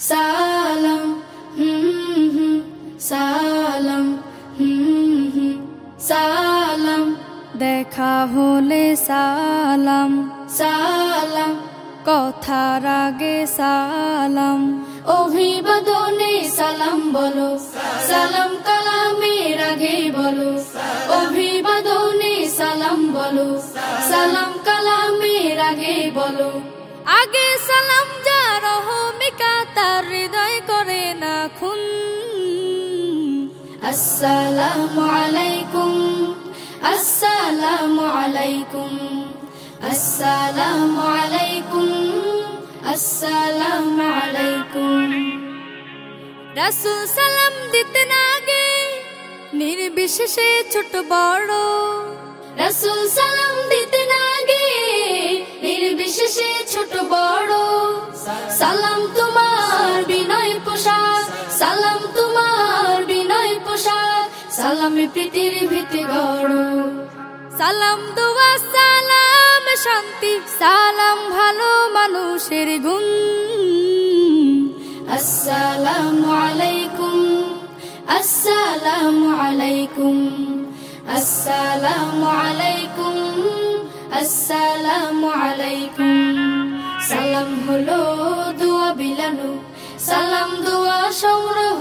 সালাম হুম হুম সালাম হুম হুম সালাম। দেখা হলে সালাম। সালাম। কথার আগে সালাম। অভিবাদনে সালাম বলো। সালাম কালামের আগে বলো। অভিবাদনে সালাম বলো। সালাম কালামের আগে বলো। আগে সালাম আসসালামু আলাইকুম আসসালামু আলাইকুম আসসালামু আলাইকুম আসসালামু আলাইকুম। রাসুল সালাম দিতে না আগে, নির্বিশেষে ছোট বড়। রাসূল সালাম দিতে না আগে, নির্বিশেষে ছোট বড়। সালাম তোমার সালামে প্রীতির ভিতে গড়। সালাম দোয়া সালাম শান্তি সালাম ভালো মানুষের গুণ। আসসালামু আলাইকুম আসসালামু আলাইকুম আসসালামু আলাইকুম আসসালামু আলাইকুম। সালাম হলো দোয়া বিলানো সালাম দোয়া সংগ্রহ।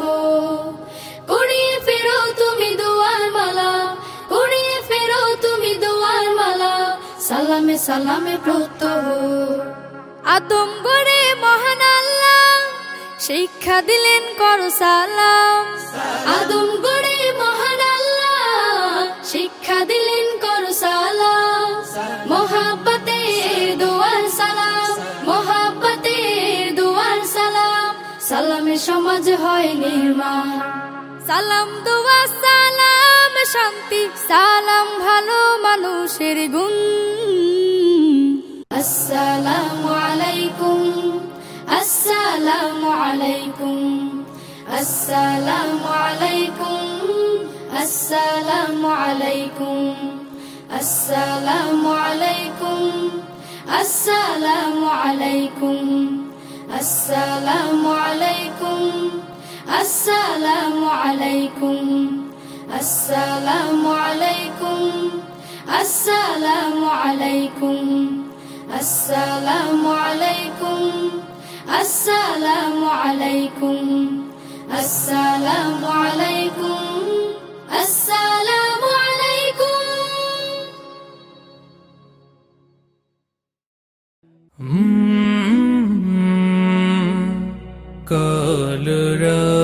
সালামে সালামে প্রত্যহ। আদম গড়ে মহান আল্লাহ, শিক্ষা দিলেন কর সালাম। আদম গড়ে মহান আল্লাহ, শিক্ষা দিলেন কর সালাম। মোহাব্বতে দোয়ার সালাম, মোহাব্বতে দোয়ার সালাম। সালামে সমাজ হয় নির্মাণ। সালাম, দোয়া, সালাম, শান্তি। সালাম, ভালো মানুষের গুণ। আসসালামু আলাইকুম আসসালামু আলাইকুম আসসালামু আলাইকুম আসসালামু আলাইকুম আসসালামু আলাইকুম আসসালামু আলাইকুম আসসালামু আলাইকুম আসসালামু আলাইকুম আসসালামু আলাইকুম আসসালামু আলাইকুম عليكم السلام عليكم السلام عليكم কালরা